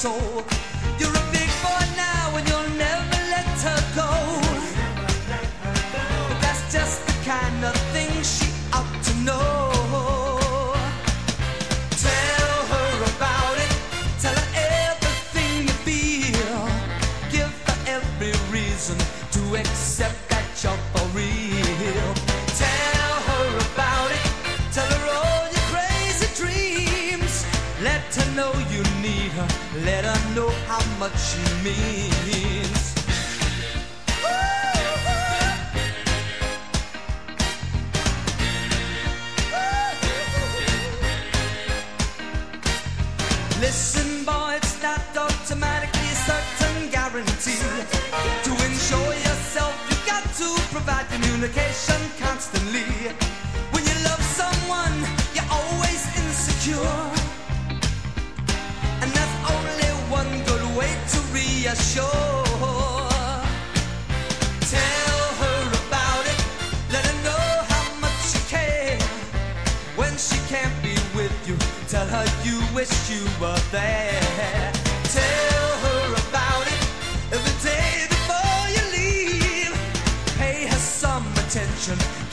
Soul. How much she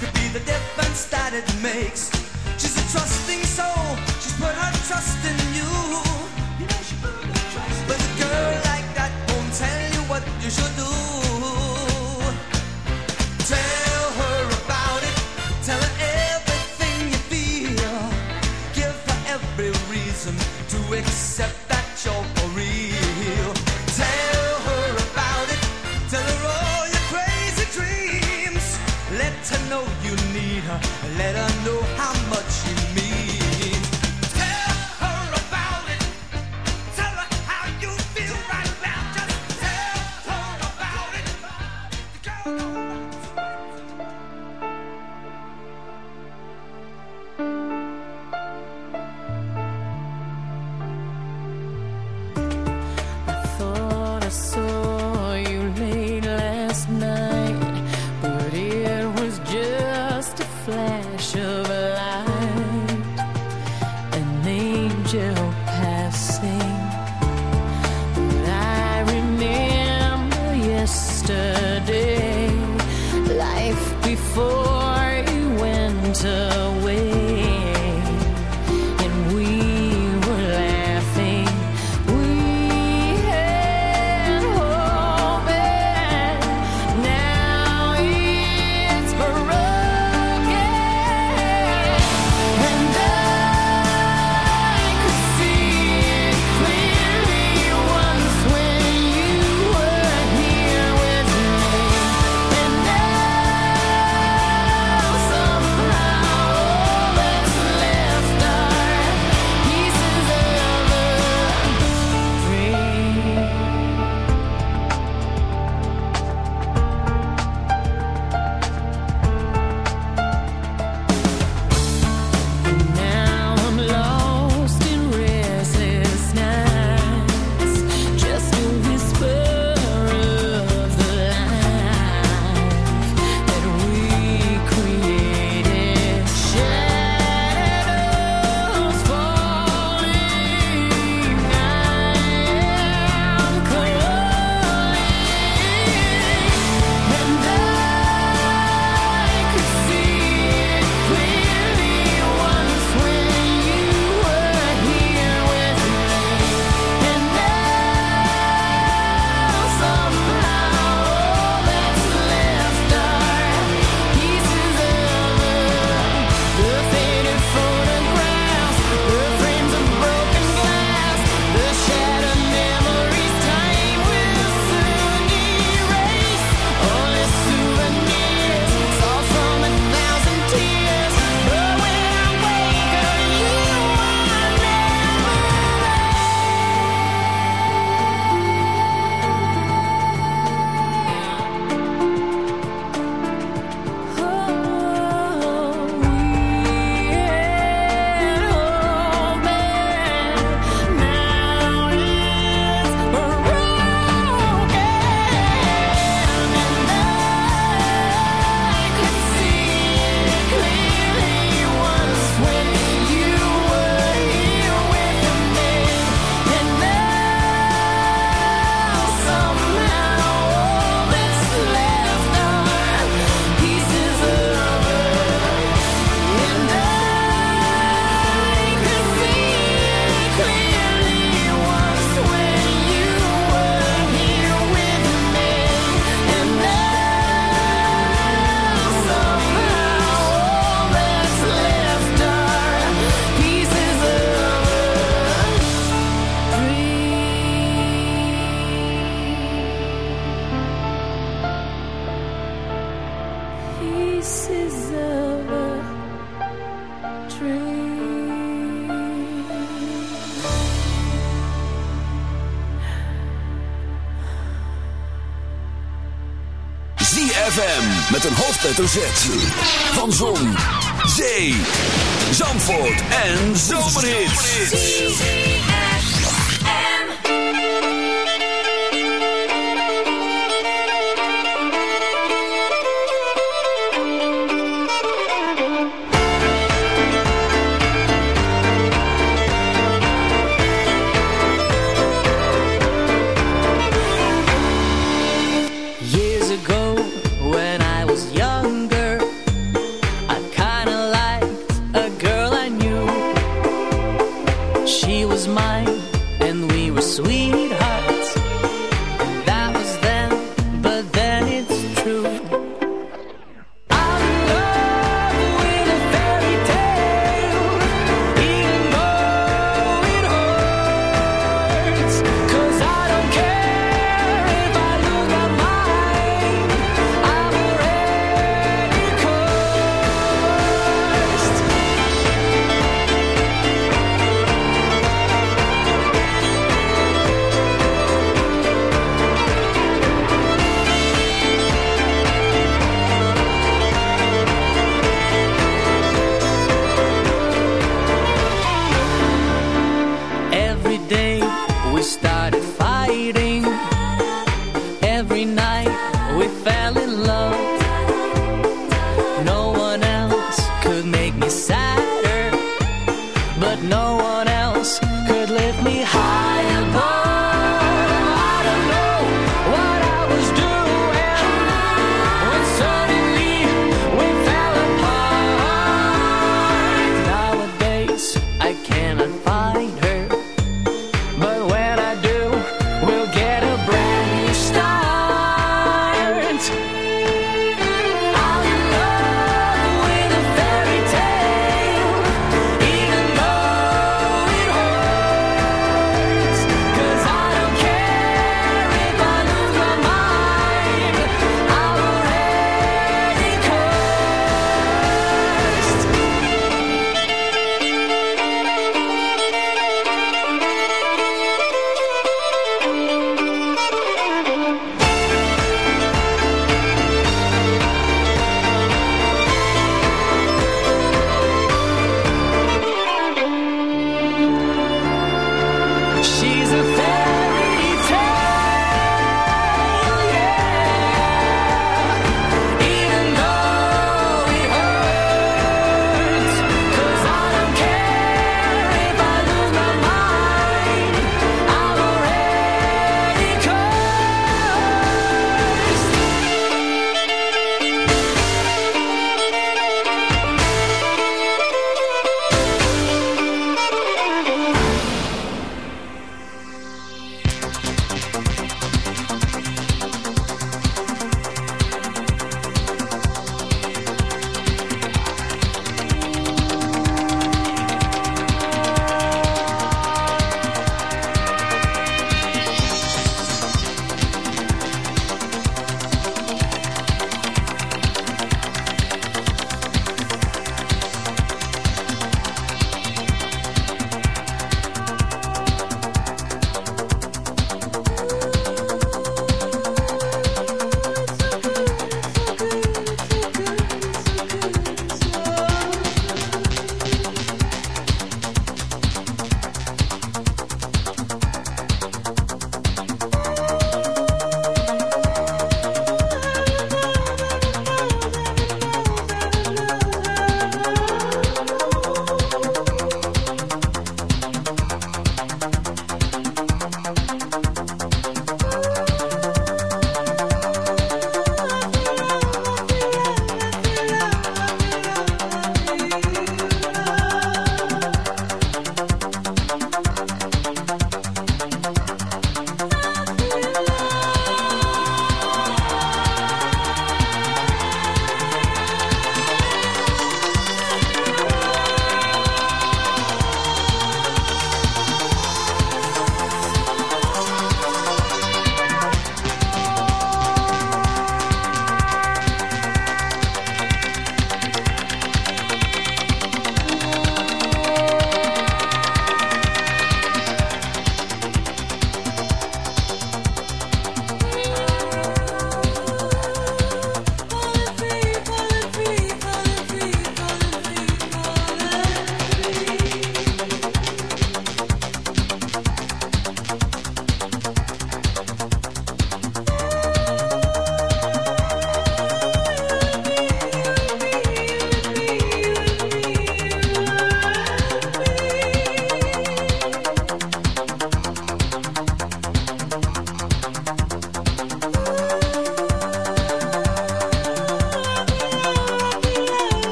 Could be the difference that it makes. She's a trusting soul, she's put her trust in you. you know, trust But a girl like that won't tell you what you should do. winter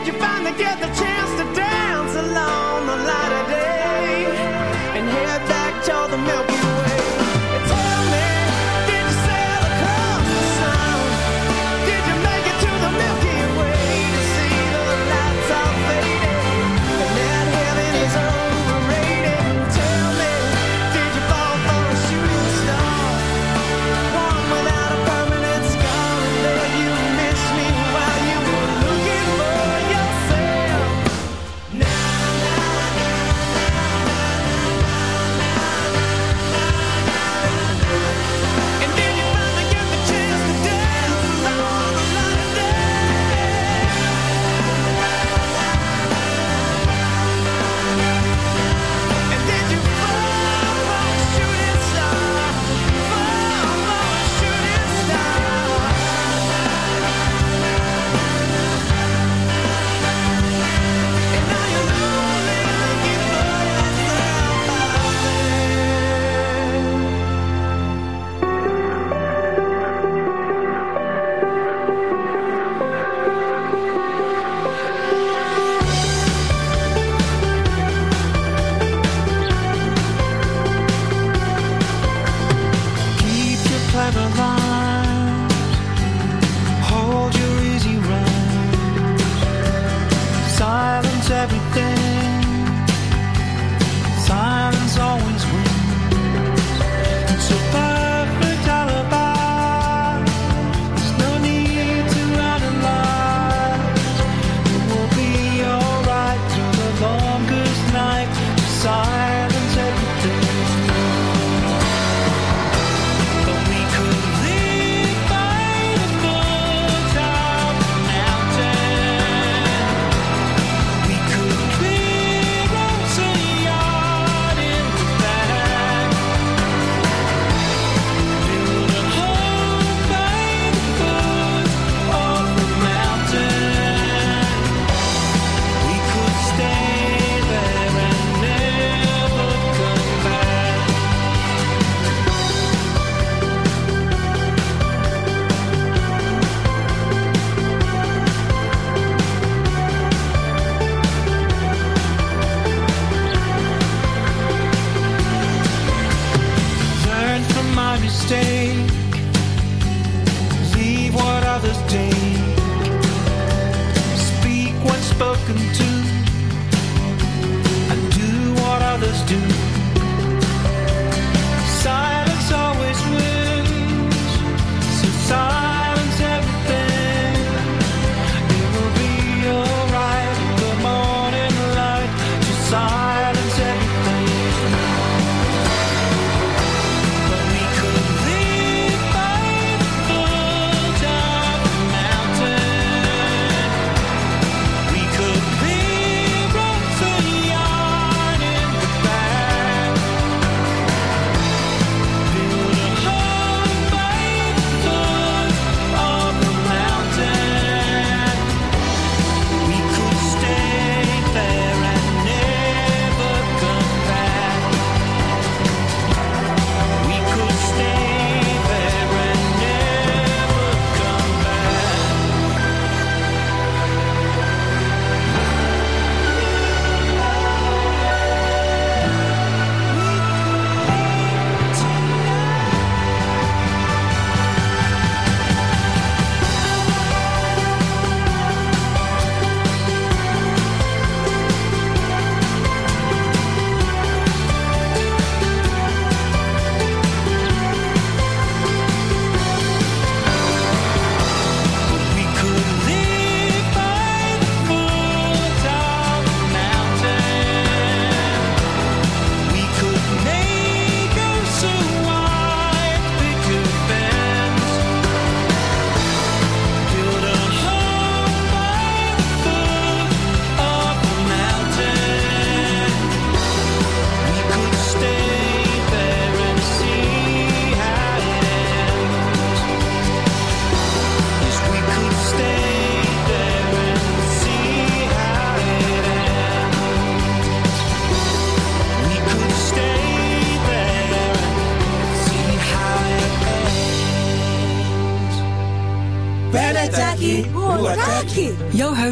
Did you finally get the chance?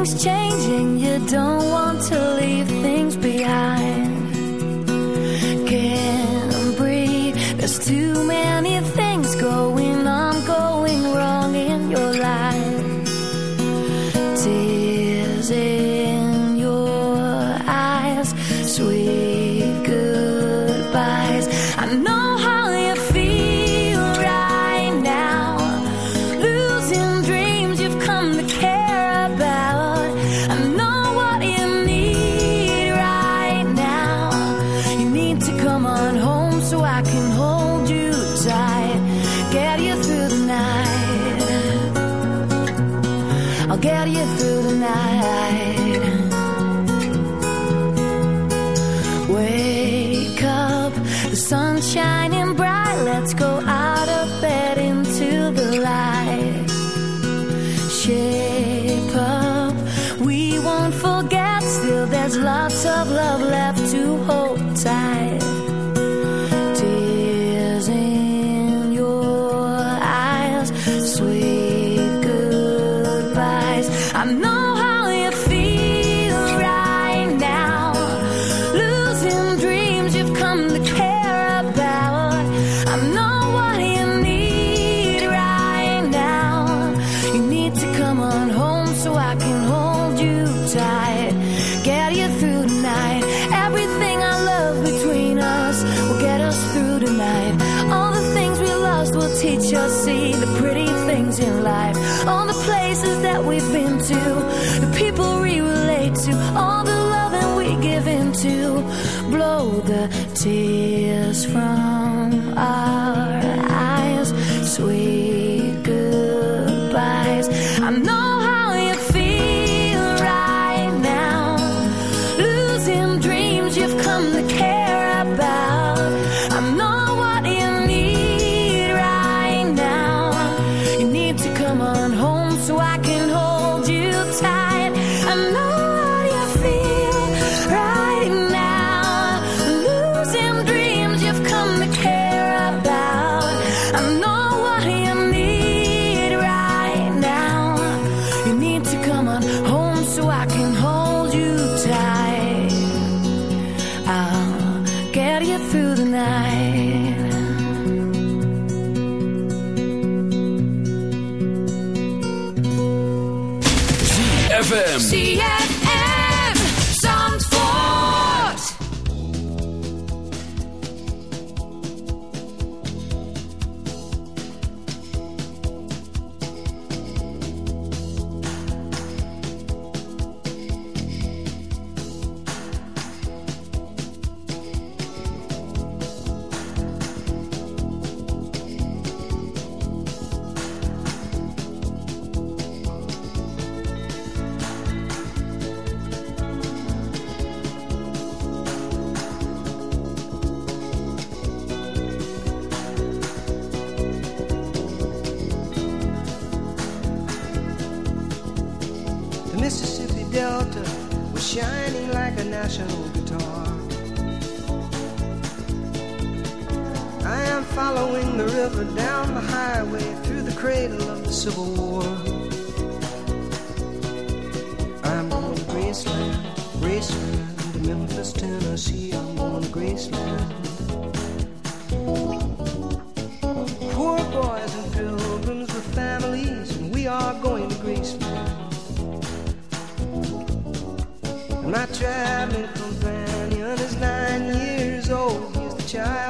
Everything's changing. You don't to, all the love loving we give into. Blow the tears from our following the river down the highway through the cradle of the Civil War. I'm going to Graceland, Graceland, to Memphis, Tennessee. I'm going to Graceland. Poor boys and pilgrims with families, and we are going to Graceland. And my traveling companion is nine years old. He's the child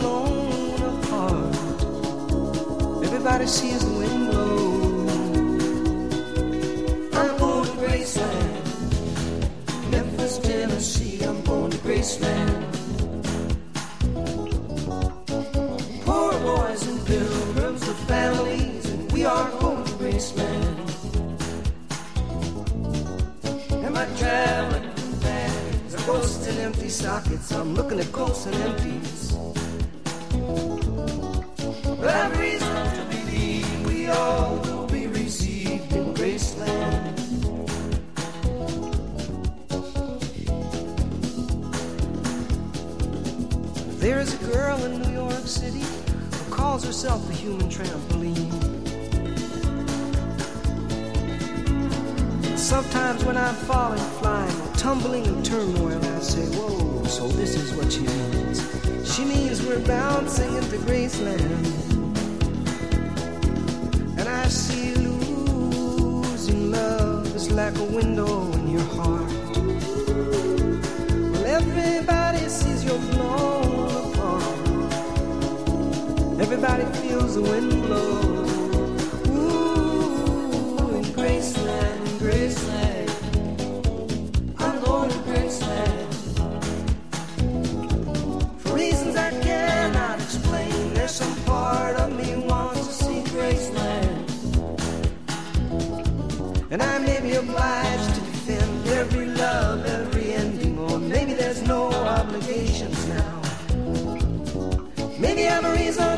Everybody sees the wind blow. I'm going to Graceland, Memphis, Tennessee. I'm going to Graceland. Poor boys and pilgrims with families, and we are going to Graceland. And my traveling bags ghosts and empty sockets. I'm looking at ghosts and empties. There's a girl in New York City who calls herself a human trampoline. Sometimes when I'm falling, flying, or tumbling in turmoil, I say, Whoa, so this is what she means. She means we're bouncing into Graceland. And I see losing love is like a window in your heart. Everybody feels the wind blow. Ooh, in Graceland, Graceland. I'm going to Graceland. For reasons I cannot explain, there's some part of me wants to see Graceland. And I may be obliged to defend every love, every ending, or maybe there's no obligations now. Maybe I have a reason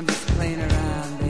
I'm just playing around, baby.